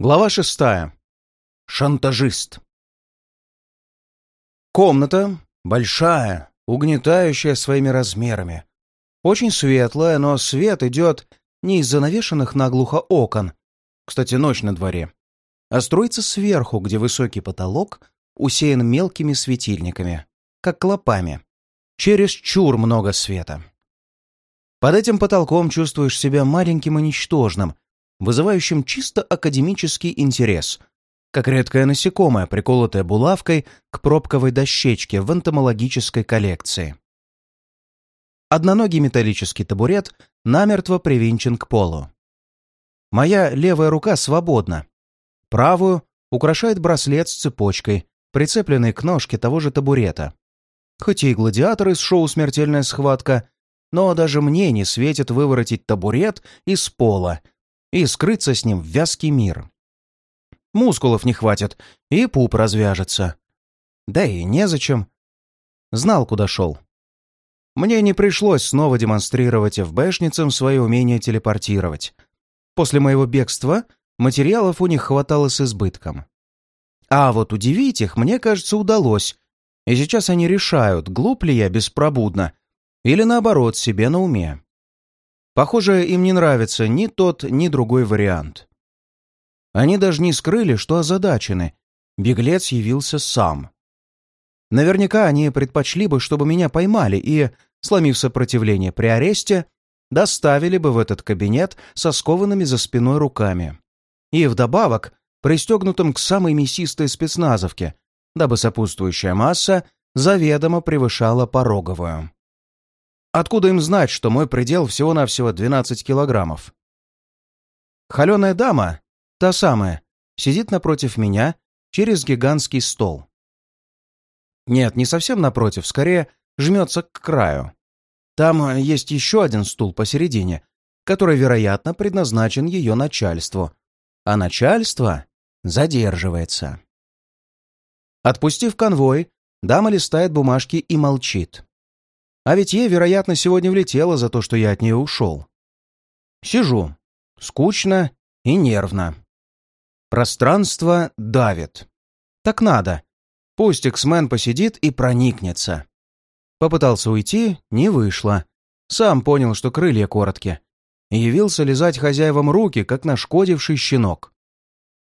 Глава шестая. Шантажист. Комната большая, угнетающая своими размерами. Очень светлая, но свет идет не из занавешенных наглухо окон, кстати, ночь на дворе, а строится сверху, где высокий потолок усеян мелкими светильниками, как клопами. Через чур много света. Под этим потолком чувствуешь себя маленьким и ничтожным, вызывающим чисто академический интерес, как редкое насекомое, приколотое булавкой к пробковой дощечке в энтомологической коллекции. Одноногий металлический табурет намертво привинчен к полу. Моя левая рука свободна. Правую украшает браслет с цепочкой, прицепленный к ножке того же табурета. Хоть и гладиатор из шоу «Смертельная схватка», но даже мне не светит выворотить табурет из пола и скрыться с ним в вязкий мир. Мускулов не хватит, и пуп развяжется. Да и незачем. Знал, куда шел. Мне не пришлось снова демонстрировать ФБшницам свое умение телепортировать. После моего бегства материалов у них хватало с избытком. А вот удивить их, мне кажется, удалось. И сейчас они решают, глуп ли я беспробудно, или наоборот, себе на уме. Похоже, им не нравится ни тот, ни другой вариант. Они даже не скрыли, что озадачены. Беглец явился сам. Наверняка они предпочли бы, чтобы меня поймали и, сломив сопротивление при аресте, доставили бы в этот кабинет со скованными за спиной руками. И вдобавок пристегнутым к самой мясистой спецназовке, дабы сопутствующая масса заведомо превышала пороговую. Откуда им знать, что мой предел всего-навсего 12 килограммов? Холеная дама, та самая, сидит напротив меня через гигантский стол. Нет, не совсем напротив, скорее жмется к краю. Там есть еще один стул посередине, который, вероятно, предназначен ее начальству. А начальство задерживается. Отпустив конвой, дама листает бумажки и молчит. А ведь ей, вероятно, сегодня влетело за то, что я от нее ушел. Сижу. Скучно и нервно. Пространство давит. Так надо. Пусть Эксмен посидит и проникнется. Попытался уйти, не вышло. Сам понял, что крылья короткие. И явился лизать хозяевам руки, как нашкодивший щенок.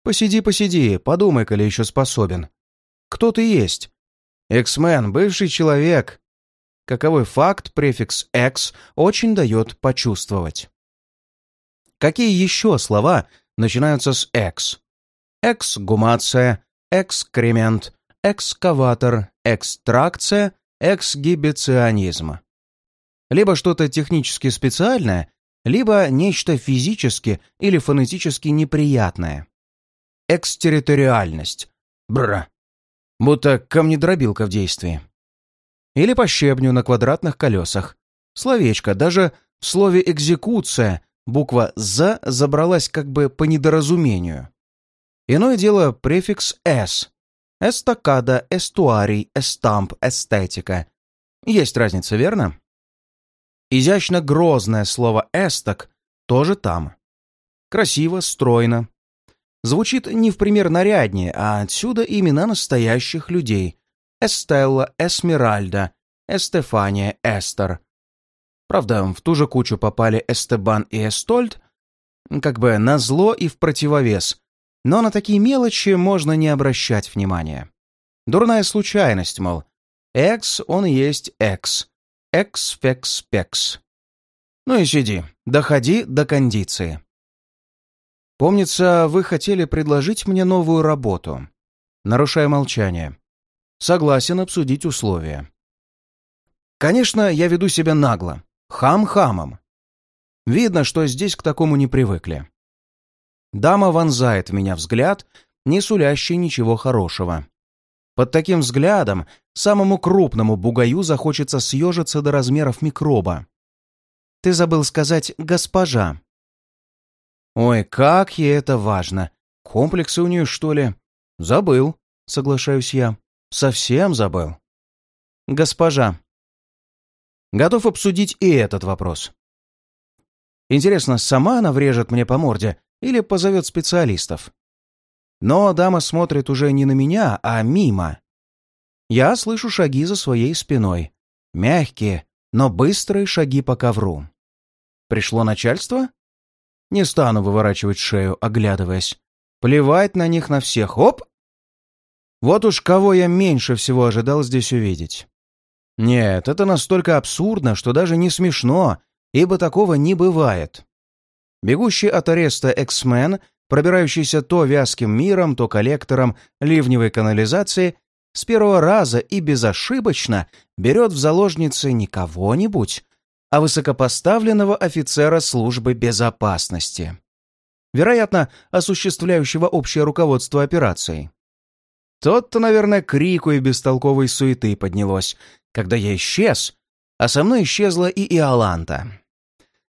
Посиди, посиди, подумай-ка ли еще способен. Кто ты есть? Эксмен, бывший человек, каковой факт префикс «экс» очень дает почувствовать. Какие еще слова начинаются с «экс»? Эксгумация, экскремент, экскаватор, экстракция, эксгибиционизм. Либо что-то технически специальное, либо нечто физически или фонетически неприятное. Экстерриториальность. Бра. Будто камнедробилка в действии. Или по щебню на квадратных колесах. Словечко, даже в слове «экзекуция» буква «з» забралась как бы по недоразумению. Иное дело префикс «с». Эстакада, эстуарий, эстамп, эстетика. Есть разница, верно? Изящно грозное слово «эстак» тоже там. Красиво, стройно. Звучит не в пример наряднее, а отсюда имена настоящих людей, Эстелла, Эсмеральда, Эстефания, Эстер. Правда, в ту же кучу попали Эстебан и Эстольд, как бы на зло и в противовес, но на такие мелочи можно не обращать внимания. Дурная случайность, мол. Экс, он и есть экс. Экс, фекс, пекс. Ну и сиди, доходи до кондиции. Помнится, вы хотели предложить мне новую работу. Нарушая молчание. Согласен обсудить условия. Конечно, я веду себя нагло. Хам хамом. Видно, что здесь к такому не привыкли. Дама вонзает в меня взгляд, не сулящий ничего хорошего. Под таким взглядом самому крупному бугаю захочется съежиться до размеров микроба. Ты забыл сказать «госпожа». Ой, как ей это важно. Комплексы у нее, что ли? Забыл, соглашаюсь я. Совсем забыл. Госпожа. Готов обсудить и этот вопрос. Интересно, сама она врежет мне по морде или позовет специалистов? Но дама смотрит уже не на меня, а мимо. Я слышу шаги за своей спиной. Мягкие, но быстрые шаги по ковру. Пришло начальство? Не стану выворачивать шею, оглядываясь. Плевать на них на всех. Оп! Вот уж кого я меньше всего ожидал здесь увидеть. Нет, это настолько абсурдно, что даже не смешно, ибо такого не бывает. Бегущий от ареста эксмен, пробирающийся то вязким миром, то коллектором ливневой канализации, с первого раза и безошибочно берет в заложницы не кого-нибудь, а высокопоставленного офицера службы безопасности. Вероятно, осуществляющего общее руководство операцией. Тот-то, наверное, крику и бестолковой суеты поднялось, когда я исчез, а со мной исчезла и Иоланта.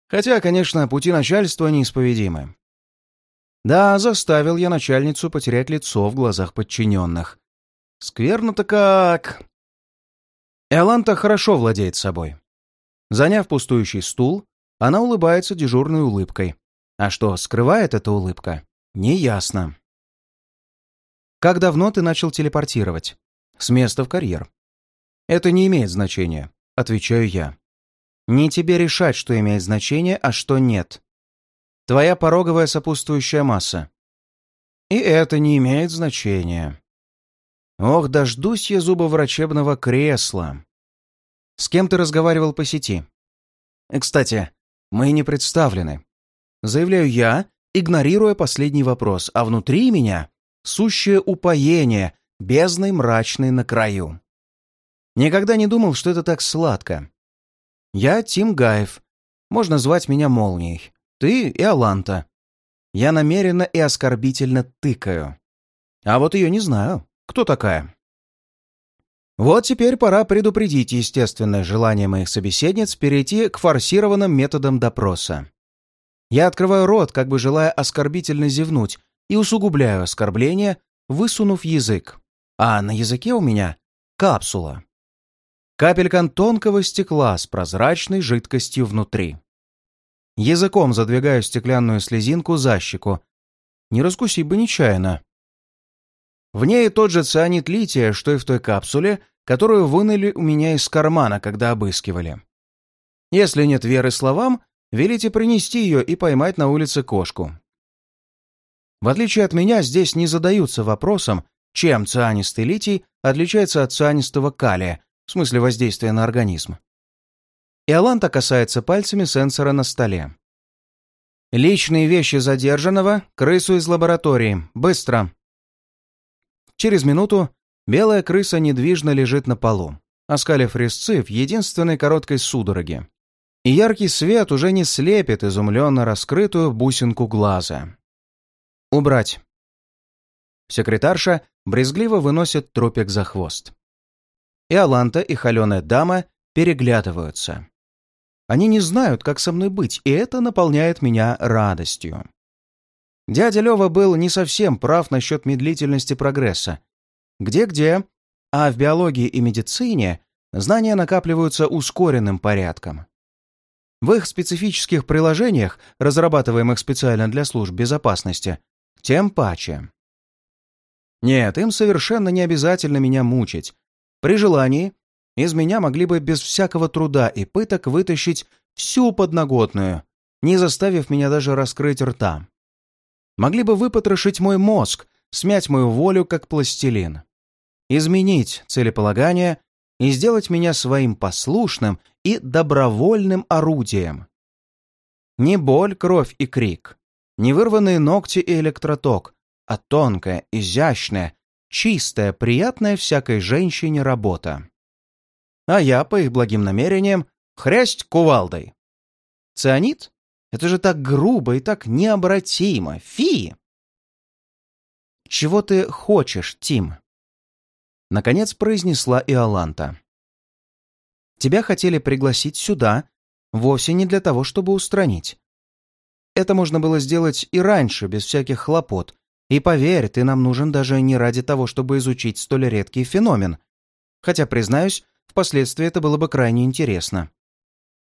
Хотя, конечно, пути начальства неисповедимы. Да, заставил я начальницу потерять лицо в глазах подчиненных. Скверно-то как... Иоланта хорошо владеет собой. Заняв пустующий стул, она улыбается дежурной улыбкой. А что скрывает эта улыбка, неясно. «Как давно ты начал телепортировать?» «С места в карьер». «Это не имеет значения», — отвечаю я. «Не тебе решать, что имеет значение, а что нет. Твоя пороговая сопутствующая масса». «И это не имеет значения». «Ох, дождусь я зубоврачебного кресла». С кем ты разговаривал по сети? Кстати, мы не представлены. Заявляю я, игнорируя последний вопрос, а внутри меня сущее упоение, бездной мрачной на краю. Никогда не думал, что это так сладко. Я Тим Гаев. Можно звать меня Молнией. Ты и Аланта. Я намеренно и оскорбительно тыкаю. А вот ее не знаю. Кто такая? Вот теперь пора предупредить естественное желание моих собеседниц перейти к форсированным методам допроса. Я открываю рот, как бы желая оскорбительно зевнуть, и усугубляю оскорбление, высунув язык. А на языке у меня капсула. Капелька тонкого стекла с прозрачной жидкостью внутри. Языком задвигаю стеклянную слезинку за щеку. Не раскуси бы нечаянно. В ней тот же цианид лития, что и в той капсуле, которую вынули у меня из кармана, когда обыскивали. Если нет веры словам, велите принести ее и поймать на улице кошку. В отличие от меня, здесь не задаются вопросом, чем цианистый литий отличается от цианистого калия, в смысле воздействия на организм. Иоланта касается пальцами сенсора на столе. «Личные вещи задержанного, крысу из лаборатории. Быстро!» Через минуту белая крыса недвижно лежит на полу, оскалив резцы в единственной короткой судороге. И яркий свет уже не слепит изумленно раскрытую бусинку глаза. «Убрать!» Секретарша брезгливо выносит трупик за хвост. И Аланта, и холеная дама переглядываются. Они не знают, как со мной быть, и это наполняет меня радостью. Дядя Лёва был не совсем прав насчет медлительности прогресса. Где-где, а в биологии и медицине знания накапливаются ускоренным порядком. В их специфических приложениях, разрабатываемых специально для служб безопасности, тем паче. Нет, им совершенно не обязательно меня мучить. При желании из меня могли бы без всякого труда и пыток вытащить всю подноготную, не заставив меня даже раскрыть рта могли бы выпотрошить мой мозг, смять мою волю как пластилин, изменить целеполагание и сделать меня своим послушным и добровольным орудием. Не боль, кровь и крик, не вырванные ногти и электроток, а тонкая, изящная, чистая, приятная всякой женщине работа. А я, по их благим намерениям, хрясть кувалдой. Цианид? Это же так грубо и так необратимо. Фи! «Чего ты хочешь, Тим?» Наконец произнесла Иоланта. «Тебя хотели пригласить сюда вовсе не для того, чтобы устранить. Это можно было сделать и раньше, без всяких хлопот. И поверь, ты нам нужен даже не ради того, чтобы изучить столь редкий феномен. Хотя, признаюсь, впоследствии это было бы крайне интересно.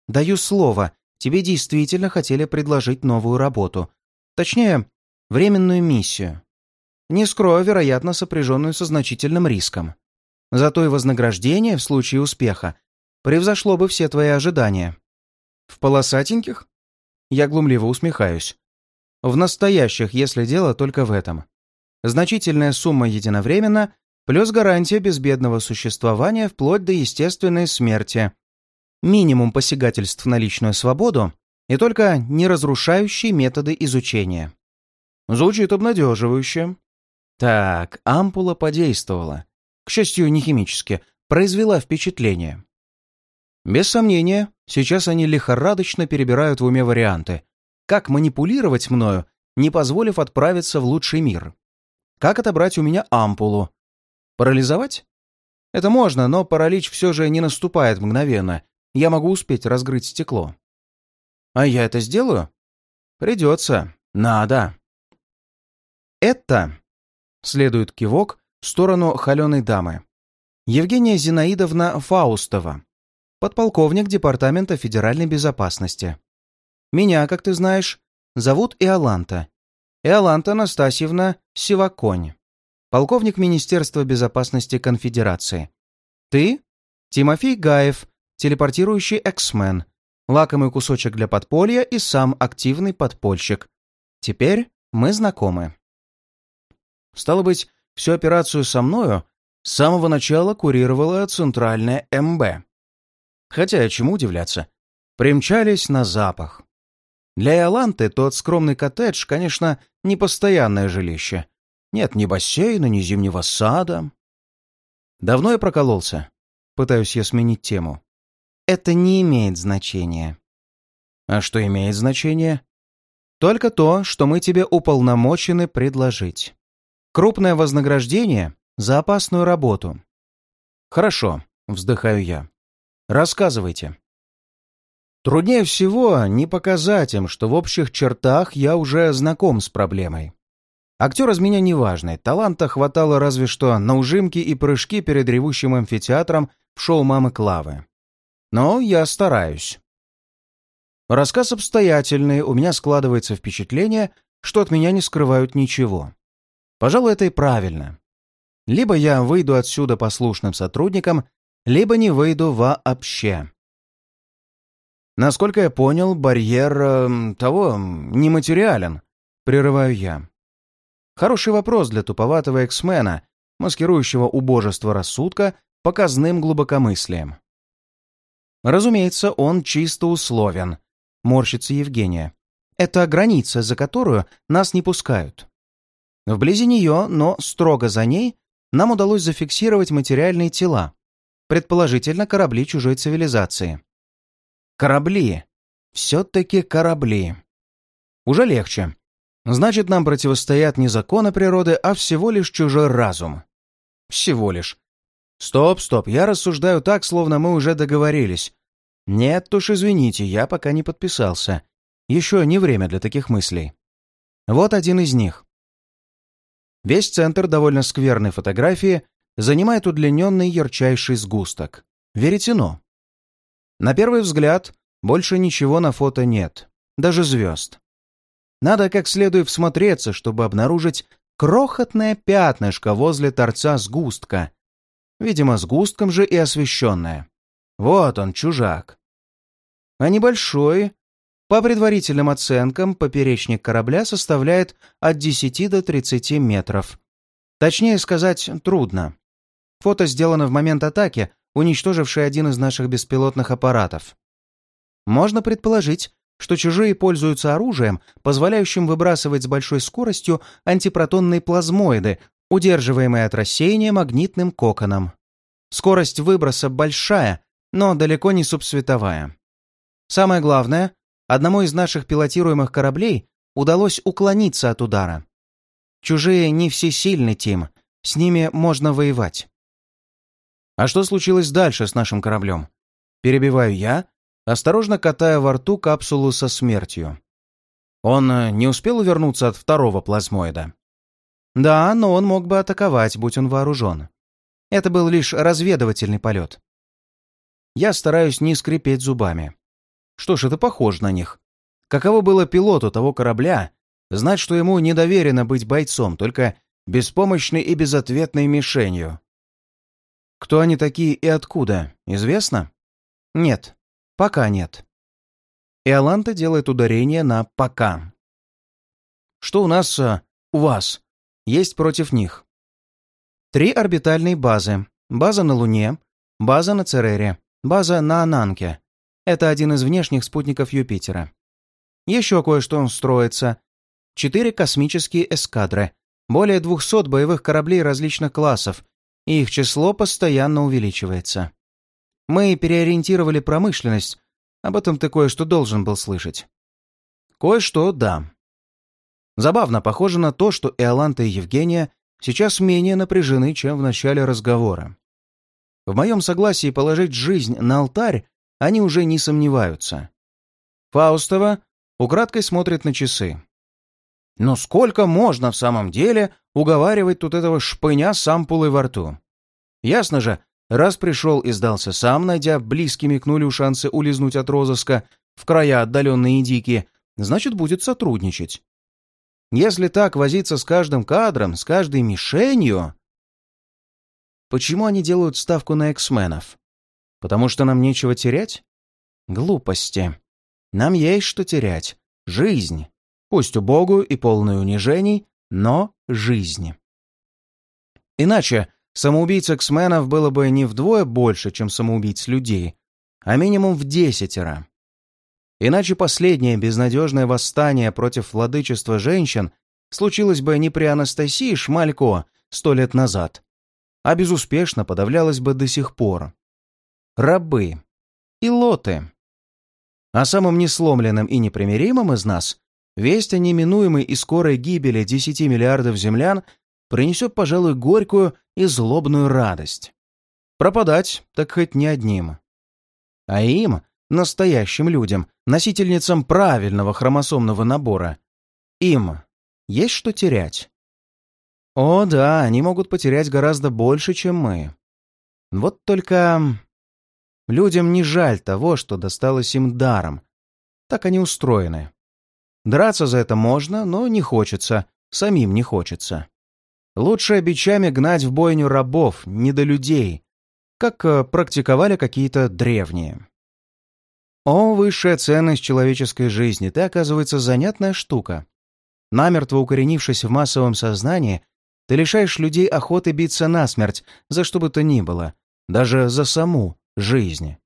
Даю слово, тебе действительно хотели предложить новую работу. Точнее, временную миссию. Не скрою, вероятно, сопряженную со значительным риском. Зато и вознаграждение в случае успеха превзошло бы все твои ожидания. В полосатеньких? Я глумливо усмехаюсь. В настоящих, если дело только в этом. Значительная сумма единовременно, плюс гарантия безбедного существования вплоть до естественной смерти. Минимум посягательств на личную свободу и только неразрушающие методы изучения. Звучит обнадеживающе. Так, ампула подействовала. К счастью, не химически, произвела впечатление. Без сомнения, сейчас они лихорадочно перебирают в уме варианты. Как манипулировать мною, не позволив отправиться в лучший мир? Как отобрать у меня ампулу? Парализовать? Это можно, но паралич все же не наступает мгновенно. Я могу успеть разгрыть стекло. А я это сделаю? Придется. Надо. Это, следует кивок в сторону холеной дамы. Евгения Зинаидовна Фаустова, подполковник Департамента федеральной безопасности. Меня, как ты знаешь, зовут Иоланта. Иоланта Анастасьевна Сиваконь, полковник Министерства безопасности Конфедерации. Ты — Тимофей Гаев, телепортирующий эксмен, лакомый кусочек для подполья и сам активный подпольщик. Теперь мы знакомы. Стало быть, всю операцию со мною с самого начала курировала центральная МБ. Хотя, чему удивляться, примчались на запах. Для Иоланты тот скромный коттедж, конечно, не постоянное жилище. Нет ни бассейна, ни зимнего сада. Давно я прокололся. Пытаюсь я сменить тему. Это не имеет значения. А что имеет значение? Только то, что мы тебе уполномочены предложить. Крупное вознаграждение за опасную работу. Хорошо, вздыхаю я. Рассказывайте. Труднее всего не показать им, что в общих чертах я уже знаком с проблемой. Актер из меня неважный, таланта хватало разве что на ужимки и прыжки перед ревущим амфитеатром в шоу «Мамы Клавы». Но я стараюсь. Рассказ обстоятельный, у меня складывается впечатление, что от меня не скрывают ничего. Пожалуй, это и правильно. Либо я выйду отсюда послушным сотрудником, либо не выйду вообще. Насколько я понял, барьер э, того нематериален, прерываю я. Хороший вопрос для туповатого эксмена, маскирующего убожество рассудка показным глубокомыслием. Разумеется, он чисто условен, морщится Евгения. Это граница, за которую нас не пускают. Вблизи нее, но строго за ней, нам удалось зафиксировать материальные тела, предположительно корабли чужой цивилизации. Корабли. Все-таки корабли. Уже легче. Значит, нам противостоят не законы природы, а всего лишь чужой разум. Всего лишь. Стоп, стоп, я рассуждаю так, словно мы уже договорились. Нет уж, извините, я пока не подписался. Еще не время для таких мыслей. Вот один из них. Весь центр довольно скверной фотографии занимает удлиненный ярчайший сгусток — веретено. На первый взгляд, больше ничего на фото нет, даже звезд. Надо как следует всмотреться, чтобы обнаружить крохотное пятнышко возле торца сгустка. Видимо, сгустком же и освещенное. Вот он, чужак. А небольшой, по предварительным оценкам, поперечник корабля составляет от 10 до 30 метров. Точнее сказать, трудно. Фото сделано в момент атаки, уничтожившей один из наших беспилотных аппаратов. Можно предположить, что чужие пользуются оружием, позволяющим выбрасывать с большой скоростью антипротонные плазмоиды, удерживаемые от рассеяния магнитным коконом. Скорость выброса большая, но далеко не субсветовая. Самое главное, одному из наших пилотируемых кораблей удалось уклониться от удара. Чужие не всесильны, Тим. С ними можно воевать. А что случилось дальше с нашим кораблем? Перебиваю я, осторожно катая во рту капсулу со смертью. Он э, не успел увернуться от второго плазмоида? Да, но он мог бы атаковать, будь он вооружен. Это был лишь разведывательный полет. Я стараюсь не скрипеть зубами. Что ж, это похоже на них. Каково было пилоту того корабля знать, что ему не доверено быть бойцом, только беспомощной и безответной мишенью. Кто они такие и откуда, известно? Нет, пока нет. Иоланта делает ударение на «пока». Что у нас, а, у вас, есть против них? Три орбитальные базы. База на Луне, база на Церере, база на Ананке. Это один из внешних спутников Юпитера. Еще кое-что строится. Четыре космические эскадры, более 200 боевых кораблей различных классов, их число постоянно увеличивается. Мы переориентировали промышленность, об этом ты кое-что должен был слышать. Кое-что, да. Забавно, похоже на то, что Иоланта и Евгения сейчас менее напряжены, чем в начале разговора. В моем согласии положить жизнь на алтарь они уже не сомневаются. Фаустова украдкой смотрит на часы. Но сколько можно в самом деле уговаривать тут этого шпыня с ампулой во рту? Ясно же, раз пришел и сдался сам, найдя близкими к нулю шансы улизнуть от розыска в края отдаленные и дикие, значит, будет сотрудничать. Если так возиться с каждым кадром, с каждой мишенью... Почему они делают ставку на эксменов? Потому что нам нечего терять? Глупости. Нам есть что терять. Жизнь. Пусть убогую и полную унижений, но жизнь. Иначе самоубийц эксменов было бы не вдвое больше, чем самоубийц людей, а минимум в десятеро. Иначе последнее безнадежное восстание против владычества женщин случилось бы не при Анастасии Шмалько сто лет назад, а безуспешно подавлялось бы до сих пор. Рабы. И лоты. А самым несломленным и непримиримым из нас весть о неминуемой и скорой гибели десяти миллиардов землян принесет, пожалуй, горькую и злобную радость. Пропадать так хоть не одним. А им настоящим людям, носительницам правильного хромосомного набора. Им есть что терять. О, да, они могут потерять гораздо больше, чем мы. Вот только людям не жаль того, что досталось им даром. Так они устроены. Драться за это можно, но не хочется, самим не хочется. Лучше бичами гнать в бойню рабов, не до людей, как э, практиковали какие-то древние. О, высшая ценность человеческой жизни, ты, оказывается, занятная штука. Намертво укоренившись в массовом сознании, ты лишаешь людей охоты биться насмерть за что бы то ни было, даже за саму жизнь.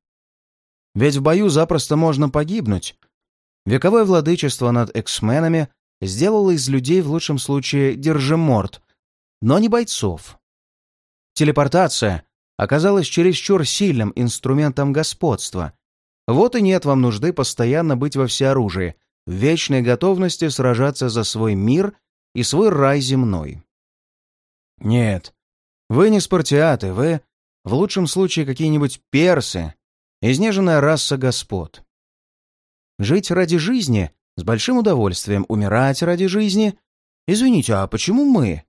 Ведь в бою запросто можно погибнуть. Вековое владычество над эксменами сделало из людей в лучшем случае держиморд, но не бойцов. Телепортация оказалась чересчур сильным инструментом господства — вот и нет вам нужды постоянно быть во всеоружии, в вечной готовности сражаться за свой мир и свой рай земной. Нет, вы не спартиаты, вы, в лучшем случае, какие-нибудь персы, изнеженная раса господ. Жить ради жизни с большим удовольствием, умирать ради жизни. Извините, а почему мы?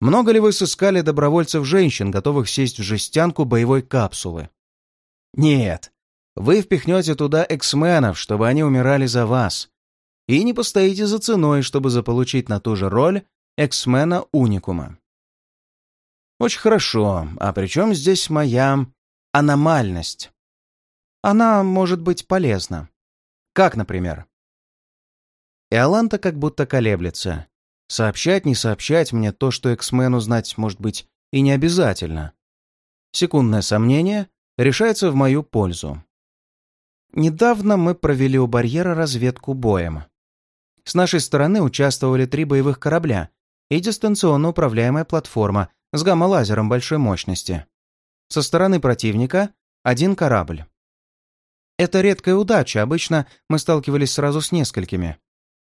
Много ли вы сыскали добровольцев-женщин, готовых сесть в жестянку боевой капсулы? Нет, вы впихнете туда эксменов, чтобы они умирали за вас. И не постоите за ценой, чтобы заполучить на ту же роль эксмена уникума. Очень хорошо. А при чем здесь моя аномальность? Она может быть полезна. Как, например? Иоланта как будто колеблется. Сообщать, не сообщать мне то, что эксмену знать, может быть, и не обязательно. Секундное сомнение решается в мою пользу. Недавно мы провели у барьера разведку боем. С нашей стороны участвовали три боевых корабля и дистанционно управляемая платформа с гамма-лазером большой мощности. Со стороны противника — один корабль. Это редкая удача, обычно мы сталкивались сразу с несколькими.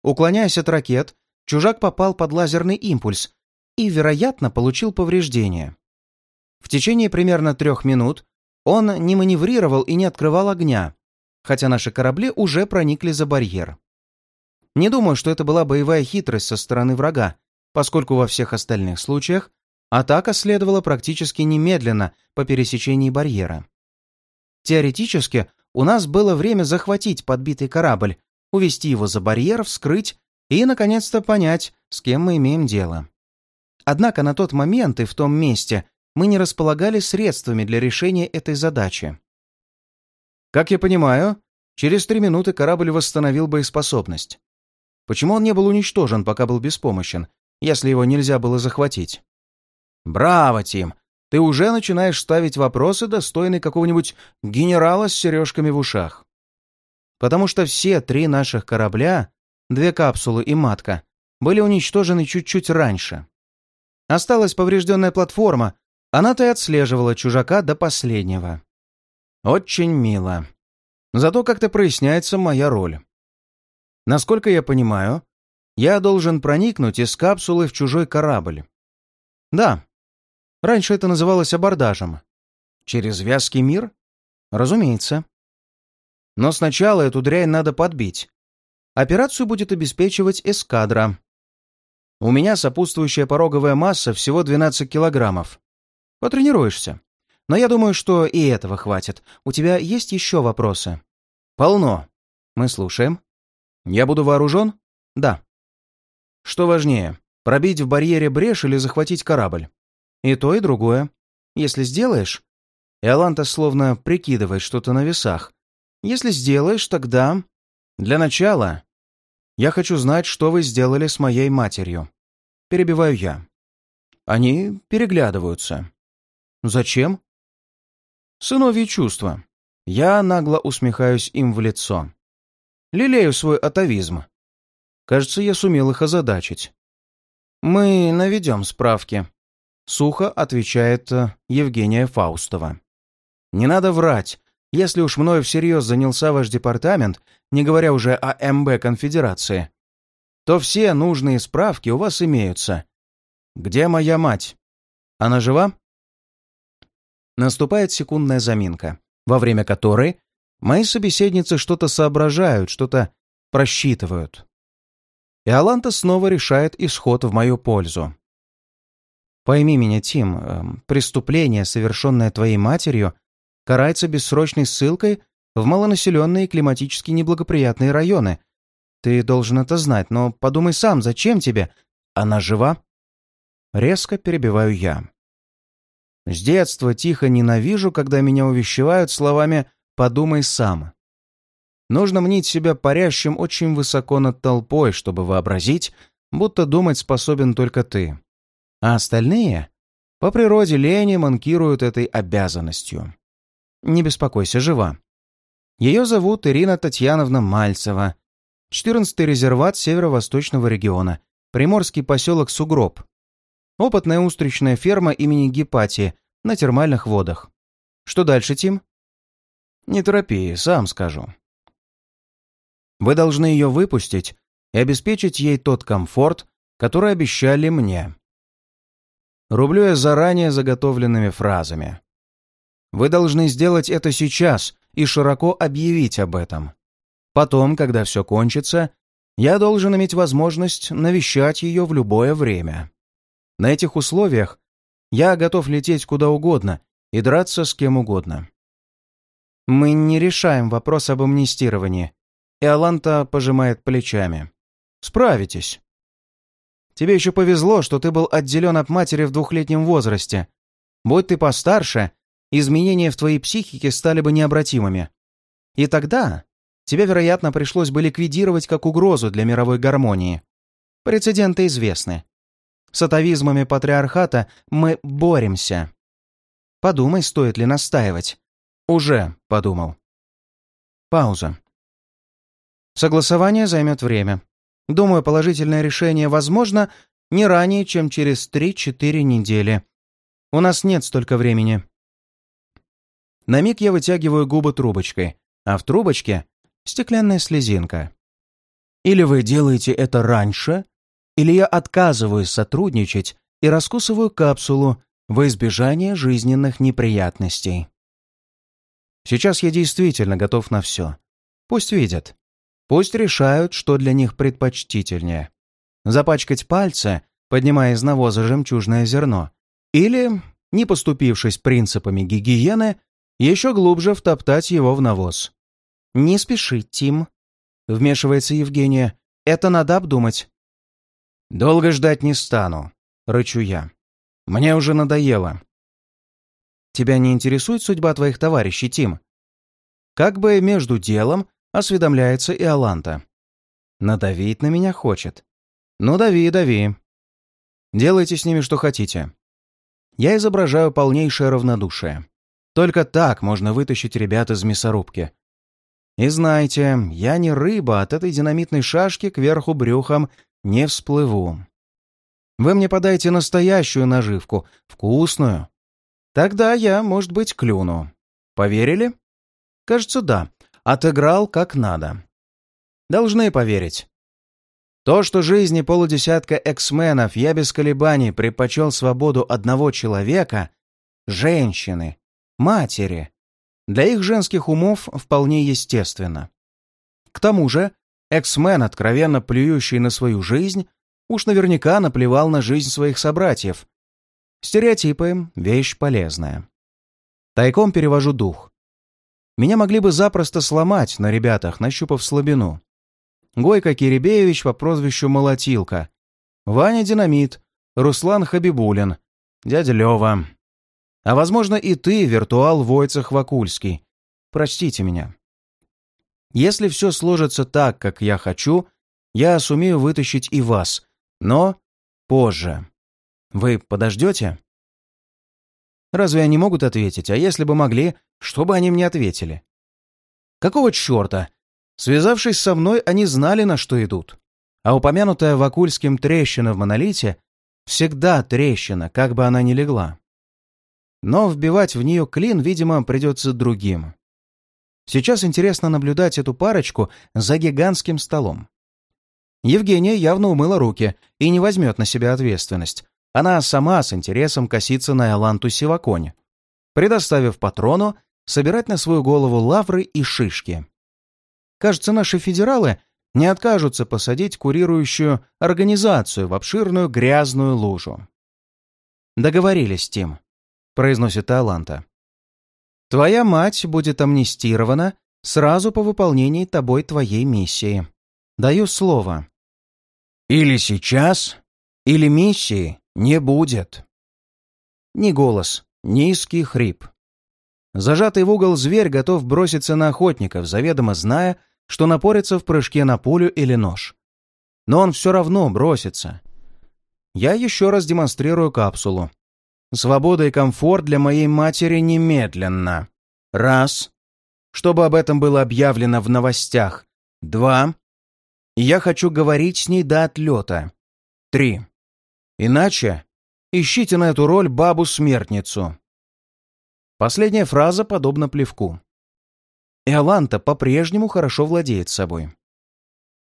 Уклоняясь от ракет, чужак попал под лазерный импульс и, вероятно, получил повреждения. В течение примерно трех минут он не маневрировал и не открывал огня, хотя наши корабли уже проникли за барьер. Не думаю, что это была боевая хитрость со стороны врага, поскольку во всех остальных случаях атака следовала практически немедленно по пересечении барьера. Теоретически, у нас было время захватить подбитый корабль, увести его за барьер, вскрыть и, наконец-то, понять, с кем мы имеем дело. Однако на тот момент и в том месте мы не располагали средствами для решения этой задачи. Как я понимаю, через три минуты корабль восстановил боеспособность. Почему он не был уничтожен, пока был беспомощен, если его нельзя было захватить? Браво, Тим! Ты уже начинаешь ставить вопросы, достойные какого-нибудь генерала с сережками в ушах. Потому что все три наших корабля, две капсулы и матка, были уничтожены чуть-чуть раньше. Осталась поврежденная платформа, она-то и отслеживала чужака до последнего. Очень мило. Зато как-то проясняется моя роль. Насколько я понимаю, я должен проникнуть из капсулы в чужой корабль. Да. Раньше это называлось абордажем. Через вязкий мир? Разумеется. Но сначала эту дрянь надо подбить. Операцию будет обеспечивать эскадра. У меня сопутствующая пороговая масса всего 12 килограммов. Потренируешься. Но я думаю, что и этого хватит. У тебя есть еще вопросы? Полно. Мы слушаем. Я буду вооружен? Да. Что важнее, пробить в барьере брешь или захватить корабль? И то, и другое. Если сделаешь... Иоланта словно прикидывает что-то на весах. Если сделаешь, тогда... Для начала... Я хочу знать, что вы сделали с моей матерью. Перебиваю я. Они переглядываются. Зачем? Сыновьи чувства. Я нагло усмехаюсь им в лицо. Лелею свой атовизм. Кажется, я сумел их озадачить. «Мы наведем справки», — сухо отвечает э, Евгения Фаустова. «Не надо врать. Если уж мною всерьез занялся ваш департамент, не говоря уже о МБ Конфедерации, то все нужные справки у вас имеются. Где моя мать? Она жива?» Наступает секундная заминка, во время которой мои собеседницы что-то соображают, что-то просчитывают. И Аланта снова решает исход в мою пользу. Пойми меня, Тим, э, преступление, совершенное твоей матерью, карается бессрочной ссылкой в малонаселенные климатически неблагоприятные районы. Ты должен это знать, но подумай сам, зачем тебе? Она жива? Резко перебиваю я. С детства тихо ненавижу, когда меня увещевают словами «подумай сам». Нужно мнить себя парящим очень высоко над толпой, чтобы вообразить, будто думать способен только ты. А остальные по природе лени манкируют этой обязанностью. Не беспокойся, жива. Ее зовут Ирина Татьяновна Мальцева. 14-й резерват северо-восточного региона. Приморский поселок Сугроб. Опытная устричная ферма имени Гепатии на термальных водах. Что дальше, Тим? Не торопи, сам скажу. Вы должны ее выпустить и обеспечить ей тот комфорт, который обещали мне. Рублю я заранее заготовленными фразами. Вы должны сделать это сейчас и широко объявить об этом. Потом, когда все кончится, я должен иметь возможность навещать ее в любое время. На этих условиях я готов лететь куда угодно и драться с кем угодно. Мы не решаем вопрос об амнистировании. И Аланта пожимает плечами. Справитесь. Тебе еще повезло, что ты был отделен от матери в двухлетнем возрасте. Будь ты постарше, изменения в твоей психике стали бы необратимыми. И тогда тебя, вероятно, пришлось бы ликвидировать как угрозу для мировой гармонии. Прецеденты известны. С атовизмами патриархата мы боремся. Подумай, стоит ли настаивать. Уже подумал. Пауза. Согласование займет время. Думаю, положительное решение возможно не ранее, чем через 3-4 недели. У нас нет столько времени. На миг я вытягиваю губы трубочкой, а в трубочке — стеклянная слезинка. Или вы делаете это раньше, или я отказываюсь сотрудничать и раскусываю капсулу во избежание жизненных неприятностей. Сейчас я действительно готов на все. Пусть видят. Пусть решают, что для них предпочтительнее. Запачкать пальцы, поднимая из навоза жемчужное зерно, или, не поступившись принципами гигиены, еще глубже втоптать его в навоз. «Не спеши, Тим», — вмешивается Евгения. «Это надо обдумать. «Долго ждать не стану», — рычу я. «Мне уже надоело». «Тебя не интересует судьба твоих товарищей, Тим?» Как бы между делом осведомляется и Аланта. Надавить на меня хочет. Ну, дави, дави. Делайте с ними что хотите. Я изображаю полнейшее равнодушие. Только так можно вытащить ребят из мясорубки. И знаете, я не рыба, от этой динамитной шашки кверху брюхом не всплыву. Вы мне подайте настоящую наживку, вкусную. Тогда я, может быть, клюну. Поверили? Кажется, да. Отыграл как надо. Должны поверить. То, что жизни полудесятка эксменов я без колебаний предпочел свободу одного человека, женщины, матери, для их женских умов вполне естественно. К тому же, эксмен, откровенно плюющий на свою жизнь, уж наверняка наплевал на жизнь своих собратьев. Стереотипы — вещь полезная. Тайком перевожу дух. Меня могли бы запросто сломать на ребятах, нащупав слабину. Гойко Киребеевич по прозвищу Молотилка, Ваня Динамит, Руслан Хабибулин, дядя Лева. А возможно и ты, виртуал Войцех Вакульский. Простите меня. Если все сложится так, как я хочу, я сумею вытащить и вас, но позже. Вы подождете? Разве они могут ответить? А если бы могли, что бы они мне ответили? Какого черта? Связавшись со мной, они знали, на что идут. А упомянутая Вакульским трещина в монолите всегда трещина, как бы она ни легла. Но вбивать в нее клин, видимо, придется другим. Сейчас интересно наблюдать эту парочку за гигантским столом. Евгения явно умыла руки и не возьмет на себя ответственность. Она сама с интересом косится на Эланту Сиваконе, предоставив патрону собирать на свою голову лавры и шишки. Кажется, наши федералы не откажутся посадить курирующую организацию в обширную грязную лужу. «Договорились, Тим», — произносит Аланта. «Твоя мать будет амнистирована сразу по выполнении тобой твоей миссии. Даю слово». «Или сейчас, или миссии не будет. Ни голос, низкий хрип. Зажатый в угол зверь готов броситься на охотников, заведомо зная, что напорится в прыжке на пулю или нож. Но он все равно бросится. Я еще раз демонстрирую капсулу. Свобода и комфорт для моей матери немедленно. Раз. Чтобы об этом было объявлено в новостях. Два. Я хочу говорить с ней до отлета. Три. Иначе ищите на эту роль бабу-смертницу. Последняя фраза подобна плевку. Иоланта по-прежнему хорошо владеет собой.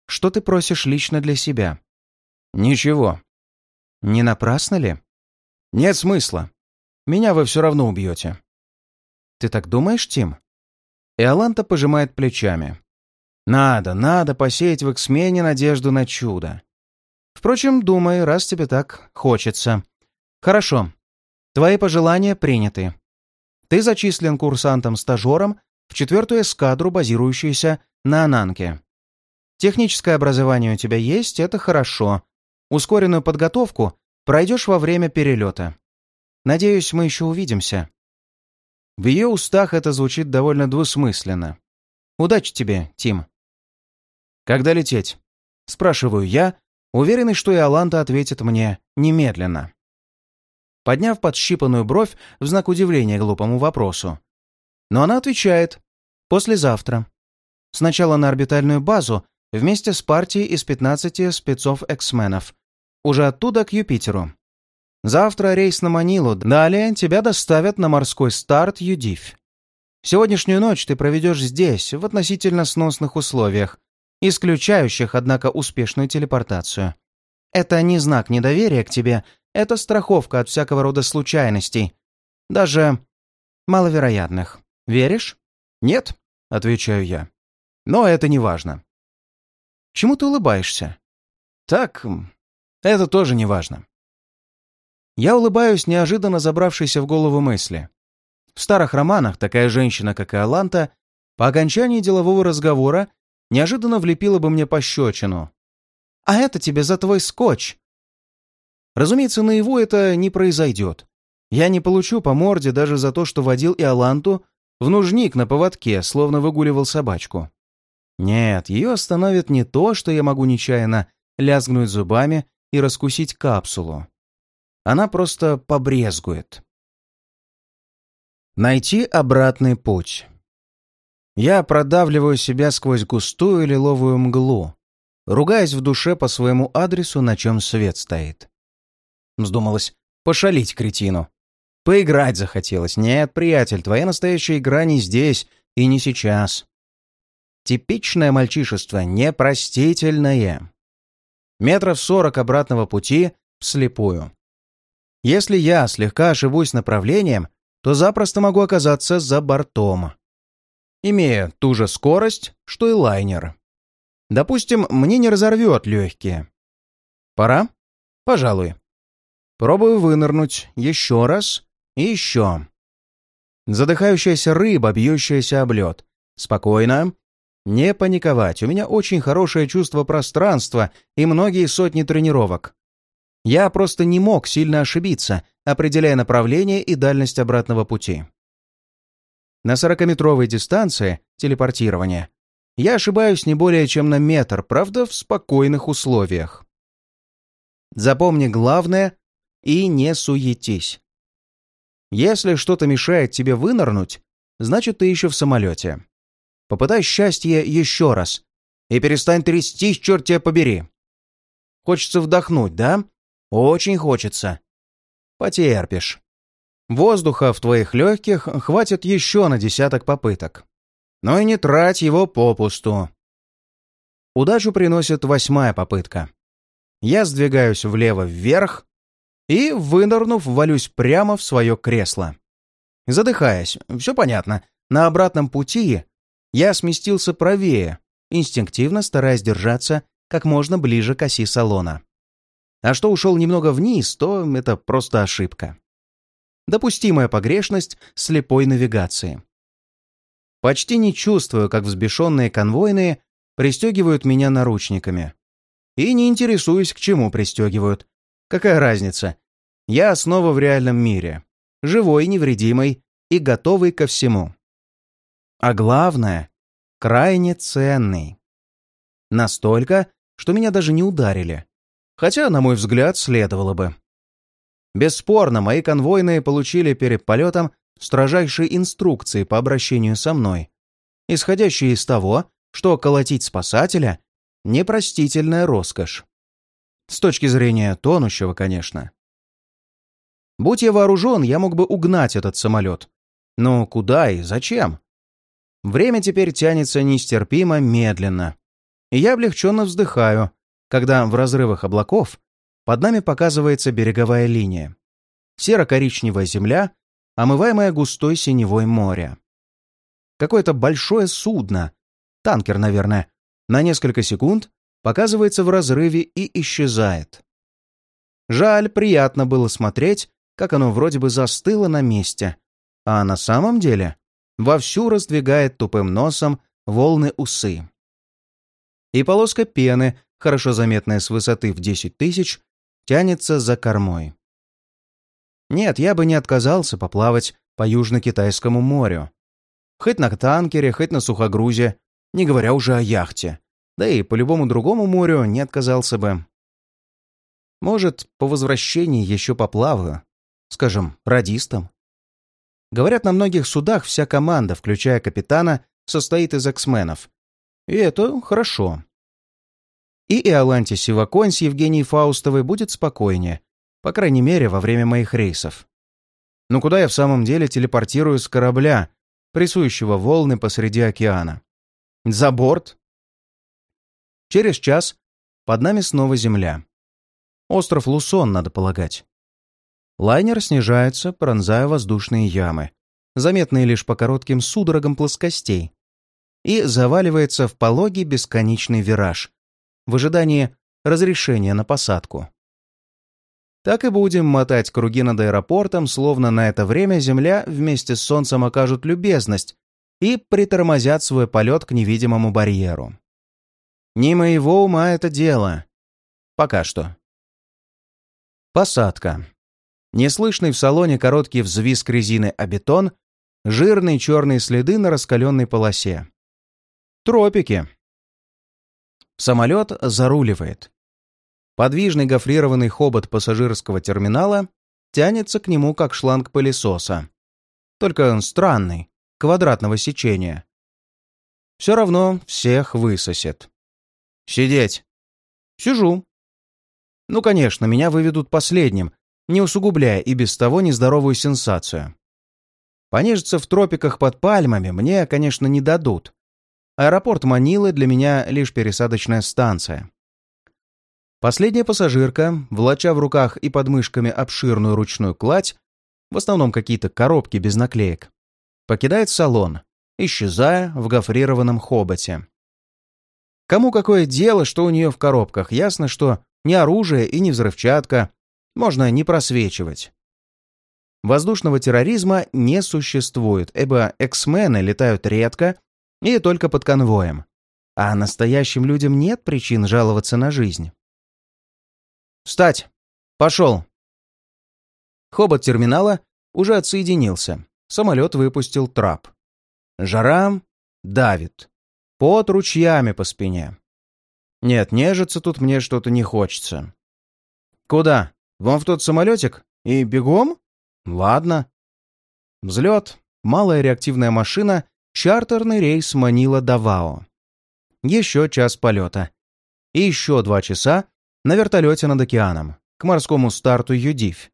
Что ты просишь лично для себя? Ничего. Не напрасно ли? Нет смысла. Меня вы все равно убьете. Ты так думаешь, Тим? Иоланта пожимает плечами. Надо, надо посеять в Эксмене надежду на чудо. Впрочем, думай, раз тебе так хочется. Хорошо. Твои пожелания приняты. Ты зачислен курсантом-стажером в четвертую эскадру, базирующуюся на Ананке. Техническое образование у тебя есть, это хорошо. Ускоренную подготовку пройдешь во время перелета. Надеюсь, мы еще увидимся. В ее устах это звучит довольно двусмысленно. Удачи тебе, Тим. Когда лететь? Спрашиваю я, уверенный, что Иоланта ответит мне немедленно. Подняв подщипанную бровь в знак удивления глупому вопросу. Но она отвечает «послезавтра». Сначала на орбитальную базу вместе с партией из 15 спецов-эксменов. Уже оттуда к Юпитеру. Завтра рейс на Манилу, далее тебя доставят на морской старт Юдив. Сегодняшнюю ночь ты проведешь здесь, в относительно сносных условиях, исключающих, однако, успешную телепортацию. Это не знак недоверия к тебе, это страховка от всякого рода случайностей, даже маловероятных. Веришь? Нет, отвечаю я. Но это не важно. Чему ты улыбаешься? Так, это тоже не важно. Я улыбаюсь, неожиданно забравшейся в голову мысли. В старых романах такая женщина, как и Аланта, по окончании делового разговора неожиданно влепила бы мне пощечину. «А это тебе за твой скотч!» Разумеется, на его это не произойдет. Я не получу по морде даже за то, что водил Иоланту в нужник на поводке, словно выгуливал собачку. Нет, ее остановит не то, что я могу нечаянно лязгнуть зубами и раскусить капсулу. Она просто побрезгует. Найти обратный путь. Я продавливаю себя сквозь густую лиловую мглу, ругаясь в душе по своему адресу, на чем свет стоит. Вздумалось пошалить кретину. Поиграть захотелось. Нет, приятель, твоя настоящая игра не здесь и не сейчас. Типичное мальчишество, непростительное. Метров сорок обратного пути вслепую. Если я слегка ошибусь направлением, то запросто могу оказаться за бортом. Имея ту же скорость, что и лайнер. Допустим, мне не разорвет легкие. Пора? Пожалуй. Пробую вынырнуть еще раз и еще. Задыхающаяся рыба, бьющаяся об лед. Спокойно. Не паниковать. У меня очень хорошее чувство пространства и многие сотни тренировок. Я просто не мог сильно ошибиться, определяя направление и дальность обратного пути. На 40-метровой дистанции телепортирования я ошибаюсь не более чем на метр, правда, в спокойных условиях. Запомни главное и не суетись. Если что-то мешает тебе вынырнуть, значит, ты еще в самолете. Попытай счастье еще раз. И перестань трястись, черт тебя побери. Хочется вдохнуть, да? Очень хочется. Потерпишь. Воздуха в твоих легких хватит еще на десяток попыток. Но и не трать его попусту. Удачу приносит восьмая попытка. Я сдвигаюсь влево-вверх, и, вынырнув, валюсь прямо в свое кресло. Задыхаясь, все понятно, на обратном пути я сместился правее, инстинктивно стараясь держаться как можно ближе к оси салона. А что ушел немного вниз, то это просто ошибка. Допустимая погрешность слепой навигации. Почти не чувствую, как взбешенные конвойные пристегивают меня наручниками. И не интересуюсь, к чему пристегивают, Какая разница? Я снова в реальном мире. Живой, невредимый и готовый ко всему. А главное, крайне ценный. Настолько, что меня даже не ударили. Хотя, на мой взгляд, следовало бы. Бесспорно, мои конвойные получили перед полетом строжайшие инструкции по обращению со мной, исходящие из того, что колотить спасателя — непростительная роскошь. С точки зрения тонущего, конечно. Будь я вооружен, я мог бы угнать этот самолет. Но куда и зачем? Время теперь тянется нестерпимо медленно. И я облегченно вздыхаю, когда в разрывах облаков под нами показывается береговая линия. Серо-коричневая земля, омываемая густой синевой моря. Какое-то большое судно, танкер, наверное, на несколько секунд показывается в разрыве и исчезает. Жаль, приятно было смотреть, как оно вроде бы застыло на месте, а на самом деле вовсю раздвигает тупым носом волны усы. И полоска пены, хорошо заметная с высоты в 10 тысяч, тянется за кормой. Нет, я бы не отказался поплавать по Южно-Китайскому морю. Хоть на танкере, хоть на сухогрузе, не говоря уже о яхте. Да и по любому другому морю не отказался бы. Может, по возвращении еще поплаваю. Скажем, радистом. Говорят, на многих судах вся команда, включая капитана, состоит из эксменов. И это хорошо. И Иоланте Сиваконь с Евгенией Фаустовой будет спокойнее, по крайней мере, во время моих рейсов. Но куда я в самом деле телепортирую с корабля, прессующего волны посреди океана? За борт? Через час под нами снова земля. Остров Лусон, надо полагать. Лайнер снижается, пронзая воздушные ямы, заметные лишь по коротким судорогам плоскостей, и заваливается в пологий бесконечный вираж в ожидании разрешения на посадку. Так и будем мотать круги над аэропортом, словно на это время Земля вместе с Солнцем окажут любезность и притормозят свой полет к невидимому барьеру. Не моего ума это дело. Пока что. Посадка. Неслышный в салоне короткий взвизг резины о бетон, жирные черные следы на раскаленной полосе. Тропики. Самолет заруливает. Подвижный гофрированный хобот пассажирского терминала тянется к нему, как шланг пылесоса. Только он странный, квадратного сечения. Все равно всех высосет. «Сидеть!» «Сижу». Ну, конечно, меня выведут последним, не усугубляя и без того нездоровую сенсацию. Понежиться в тропиках под пальмами мне, конечно, не дадут. Аэропорт Манилы для меня лишь пересадочная станция. Последняя пассажирка, влача в руках и под мышками обширную ручную кладь, в основном какие-то коробки без наклеек, покидает салон, исчезая в гофрированном хоботе. Кому какое дело, что у нее в коробках? Ясно, что ни оружие и ни взрывчатка. Можно не просвечивать. Воздушного терроризма не существует, ибо эксмены летают редко и только под конвоем. А настоящим людям нет причин жаловаться на жизнь. «Встать! Пошел!» Хобот терминала уже отсоединился. Самолет выпустил трап. Жара давит. Под ручьями по спине. Нет, нежиться тут мне что-то не хочется. Куда? Вон в тот самолетик? И бегом? Ладно. Взлет, малая реактивная машина, чартерный рейс манила Давао. Еще час полета. И еще два часа на вертолете над океаном, к морскому старту Юдивь.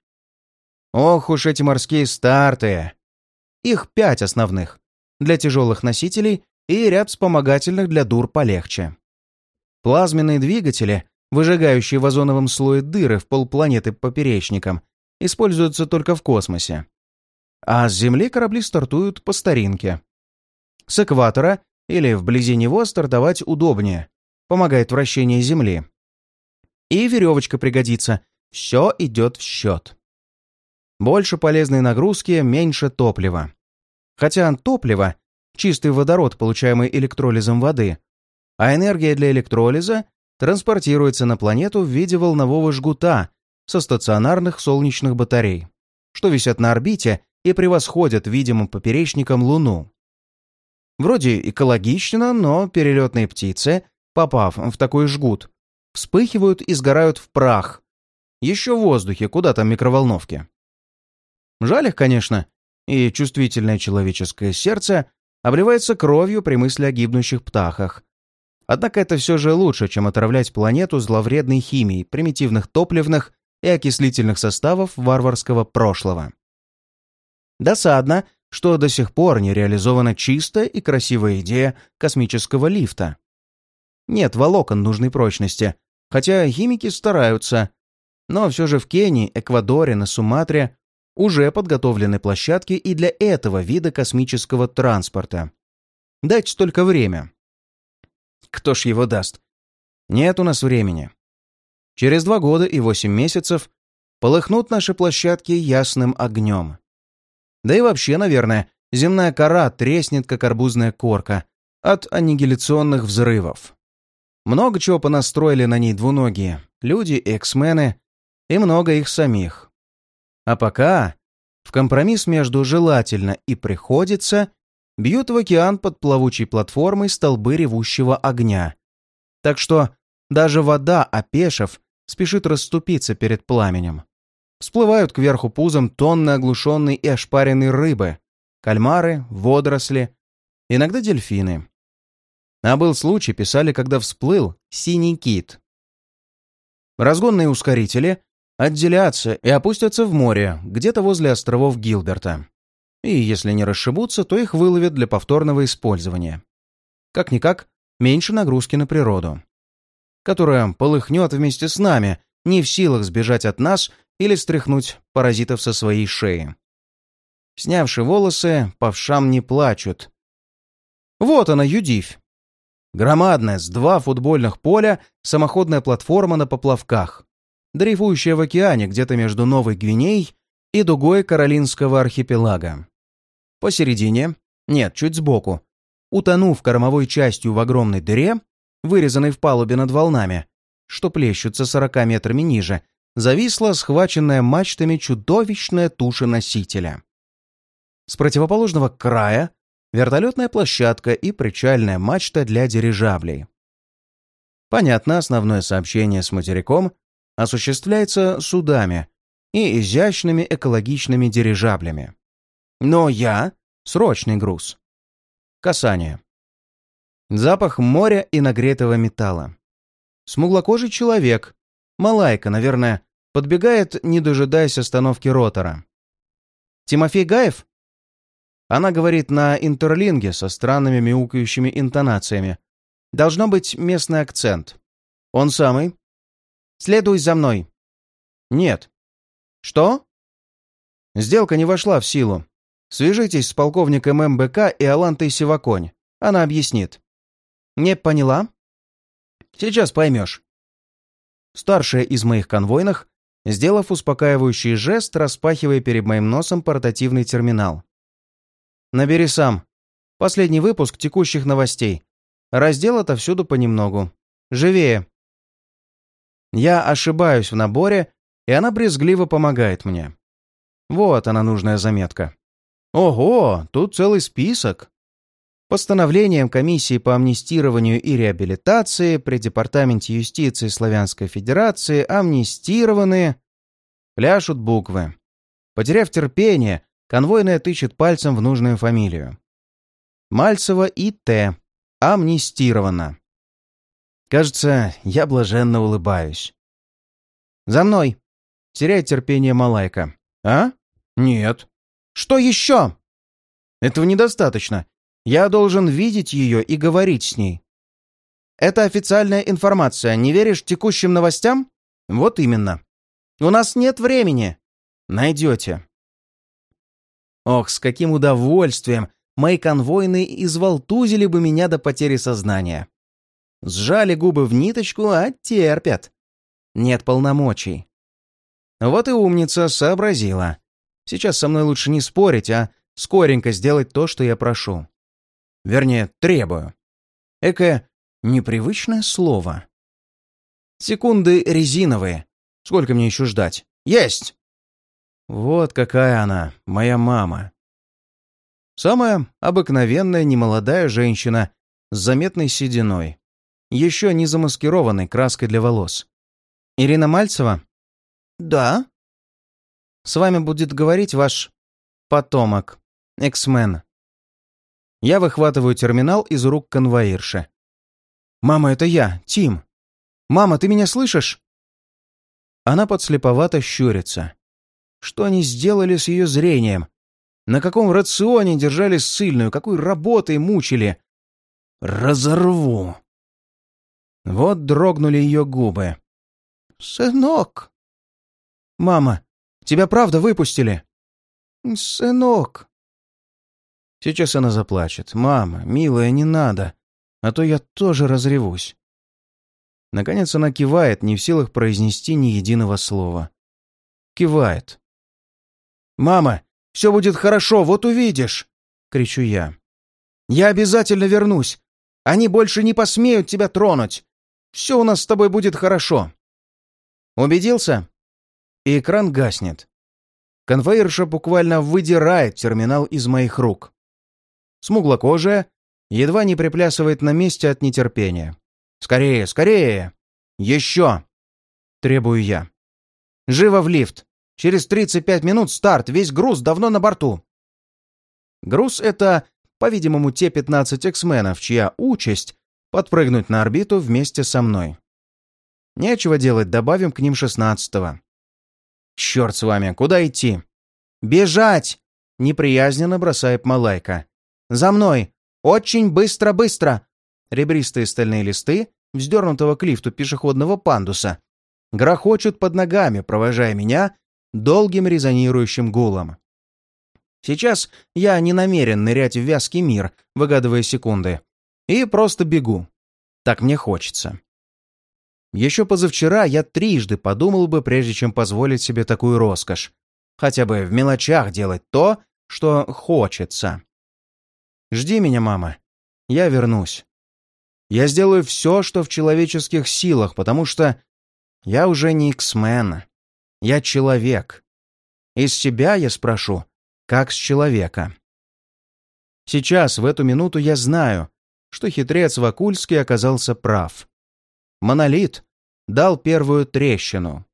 Ох уж эти морские старты! Их пять основных. Для тяжелых носителей и ряд вспомогательных для дур полегче. Плазменные двигатели, выжигающие в озоновом слое дыры в полпланеты поперечником, используются только в космосе. А с Земли корабли стартуют по старинке. С экватора или вблизи него стартовать удобнее, помогает вращение Земли. И веревочка пригодится, все идет в счет. Больше полезной нагрузки, меньше топлива. Хотя топливо чистый водород, получаемый электролизом воды, а энергия для электролиза транспортируется на планету в виде волнового жгута со стационарных солнечных батарей, что висят на орбите и превосходят видимым поперечником Луну. Вроде экологично, но перелетные птицы, попав в такой жгут, вспыхивают и сгорают в прах. Еще в воздухе, куда там микроволновки. Жаль их, конечно, и чувствительное человеческое сердце обливается кровью при мысли о гибнущих птахах. Однако это все же лучше, чем отравлять планету зловредной химией примитивных топливных и окислительных составов варварского прошлого. Досадно, что до сих пор не реализована чистая и красивая идея космического лифта. Нет волокон нужной прочности, хотя химики стараются. Но все же в Кении, Эквадоре, на Суматре уже подготовлены площадки и для этого вида космического транспорта. Дать только время. Кто ж его даст? Нет у нас времени. Через два года и восемь месяцев полыхнут наши площадки ясным огнем. Да и вообще, наверное, земная кора треснет, как арбузная корка, от аннигиляционных взрывов. Много чего понастроили на ней двуногие, люди и эксмены, и много их самих. А пока в компромисс между желательно и приходится бьют в океан под плавучей платформой столбы ревущего огня. Так что даже вода, опешив, спешит расступиться перед пламенем. Всплывают кверху пузом тонны оглушенной и ошпаренной рыбы, кальмары, водоросли, иногда дельфины. А был случай, писали, когда всплыл синий кит. Разгонные ускорители отделятся и опустятся в море, где-то возле островов Гилберта. И если не расшибутся, то их выловят для повторного использования. Как-никак, меньше нагрузки на природу, которая полыхнет вместе с нами, не в силах сбежать от нас или стряхнуть паразитов со своей шеи. Снявши волосы, повшам не плачут. Вот она, Юдивь. Громадная, с два футбольных поля, самоходная платформа на поплавках дрейфующая в океане где-то между Новой Гвинеей и дугой Каролинского архипелага. Посередине, нет, чуть сбоку, утонув кормовой частью в огромной дыре, вырезанной в палубе над волнами, что плещутся сорока метрами ниже, зависла схваченная мачтами чудовищная туша носителя. С противоположного края вертолетная площадка и причальная мачта для дирижаблей. Понятно, основное сообщение с материком осуществляется судами и изящными экологичными дирижаблями. Но я — срочный груз. Касание. Запах моря и нагретого металла. Смуглокожий человек, малайка, наверное, подбегает, не дожидаясь остановки ротора. Тимофей Гаев? Она говорит на интерлинге со странными мяукающими интонациями. Должно быть местный акцент. Он самый. Следуй за мной. Нет. Что? Сделка не вошла в силу. Свяжитесь с полковником МБК и Алантой Сиваконь. Она объяснит. Не поняла? Сейчас поймешь. Старшая из моих конвойных, сделав успокаивающий жест, распахивая перед моим носом портативный терминал. Набери сам. Последний выпуск текущих новостей. Раздел отовсюду понемногу. Живее. Я ошибаюсь в наборе, и она брезгливо помогает мне. Вот она нужная заметка. Ого, тут целый список. Постановлением комиссии по амнистированию и реабилитации при Департаменте юстиции Славянской Федерации амнистированные... Пляшут буквы. Потеряв терпение, конвойная тычет пальцем в нужную фамилию. Мальцева и Т. Амнистировано. Кажется, я блаженно улыбаюсь. «За мной!» — теряет терпение Малайка. «А? Нет. Что еще?» «Этого недостаточно. Я должен видеть ее и говорить с ней». «Это официальная информация. Не веришь текущим новостям?» «Вот именно. У нас нет времени». «Найдете». Ох, с каким удовольствием мои конвойные изволтузили бы меня до потери сознания. Сжали губы в ниточку, а терпят. Нет полномочий. Вот и умница сообразила. Сейчас со мной лучше не спорить, а скоренько сделать то, что я прошу. Вернее, требую. Экое непривычное слово. Секунды резиновые. Сколько мне еще ждать? Есть! Вот какая она, моя мама. Самая обыкновенная немолодая женщина с заметной сединой, еще не замаскированной краской для волос. «Ирина Мальцева?» «Да». «С вами будет говорить ваш потомок, эксмен». Я выхватываю терминал из рук конвоирши. «Мама, это я, Тим. Мама, ты меня слышишь?» Она подслеповато щурится. Что они сделали с ее зрением? На каком рационе держали ссыльную? Какой работой мучили? Разорву. Вот дрогнули ее губы. «Сынок!» «Мама, тебя правда выпустили?» «Сынок!» Сейчас она заплачет. «Мама, милая, не надо, а то я тоже разревусь». Наконец она кивает, не в силах произнести ни единого слова. Кивает. «Мама, все будет хорошо, вот увидишь!» — кричу я. «Я обязательно вернусь! Они больше не посмеют тебя тронуть! Все у нас с тобой будет хорошо!» «Убедился?» И экран гаснет. Конвейерша буквально выдирает терминал из моих рук. Смуглокожая едва не приплясывает на месте от нетерпения. «Скорее, скорее! Еще!» — требую я. «Живо в лифт! Через 35 минут старт, весь груз давно на борту. Груз — это, по-видимому, те 15 эксменов, чья участь — подпрыгнуть на орбиту вместе со мной. Нечего делать, добавим к ним шестнадцатого. Черт с вами, куда идти? Бежать! Неприязненно бросает Малайка. За мной! Очень быстро-быстро! Ребристые стальные листы, вздернутого к лифту пешеходного пандуса, грохочут под ногами, провожая меня долгим резонирующим гулом. Сейчас я не намерен нырять в вязкий мир, выгадывая секунды, и просто бегу. Так мне хочется. Еще позавчера я трижды подумал бы, прежде чем позволить себе такую роскошь. Хотя бы в мелочах делать то, что хочется. Жди меня, мама. Я вернусь. Я сделаю все, что в человеческих силах, потому что я уже не X-Men. Я человек. Из себя я спрошу, как с человека. Сейчас, в эту минуту, я знаю, что хитрец Вакульский оказался прав. Монолит дал первую трещину.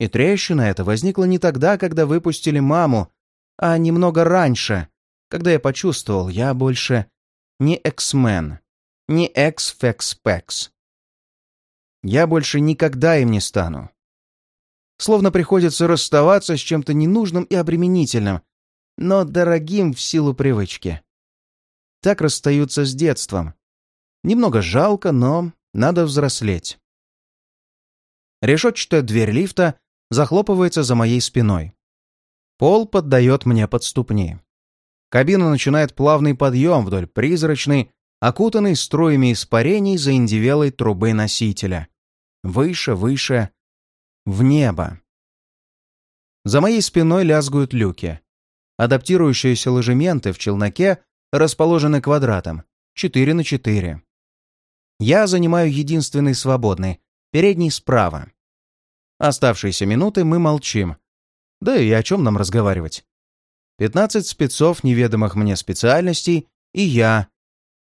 И трещина эта возникла не тогда, когда выпустили маму, а немного раньше, когда я почувствовал, я больше не эксмен, не экс-фекс-пекс. Я больше никогда им не стану. Словно приходится расставаться с чем-то ненужным и обременительным, но дорогим в силу привычки. Так расстаются с детством. Немного жалко, но надо взрослеть. Решетчатая дверь лифта захлопывается за моей спиной. Пол поддает мне под ступни. Кабина начинает плавный подъем вдоль призрачной, окутанной струями испарений за индивелой трубы носителя. Выше, выше, в небо. За моей спиной лязгают люки. Адаптирующиеся ложементы в челноке расположены квадратом, 4 на 4. Я занимаю единственный свободный, передний справа. Оставшиеся минуты мы молчим. Да и о чем нам разговаривать? Пятнадцать спецов неведомых мне специальностей и я.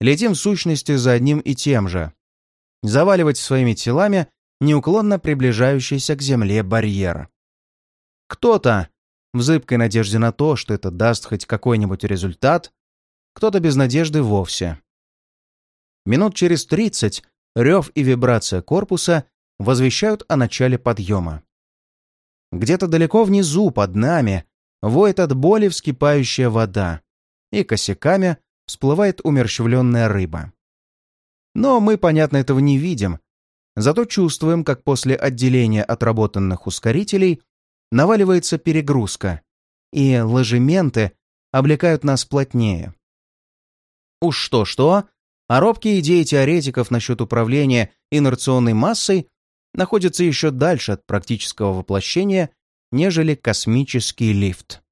Летим в сущности за одним и тем же. Заваливать своими телами неуклонно приближающийся к земле барьер. Кто-то, в зыбкой надежде на то, что это даст хоть какой-нибудь результат, кто-то без надежды вовсе. Минут через тридцать рев и вибрация корпуса возвещают о начале подъема. Где-то далеко внизу, под нами, воет от боли вскипающая вода, и косяками всплывает умерщвленная рыба. Но мы, понятно, этого не видим, зато чувствуем, как после отделения отработанных ускорителей наваливается перегрузка, и ложементы облекают нас плотнее. Уж что-что, а робкие идеи теоретиков насчет управления инерционной массой находятся еще дальше от практического воплощения, нежели космический лифт.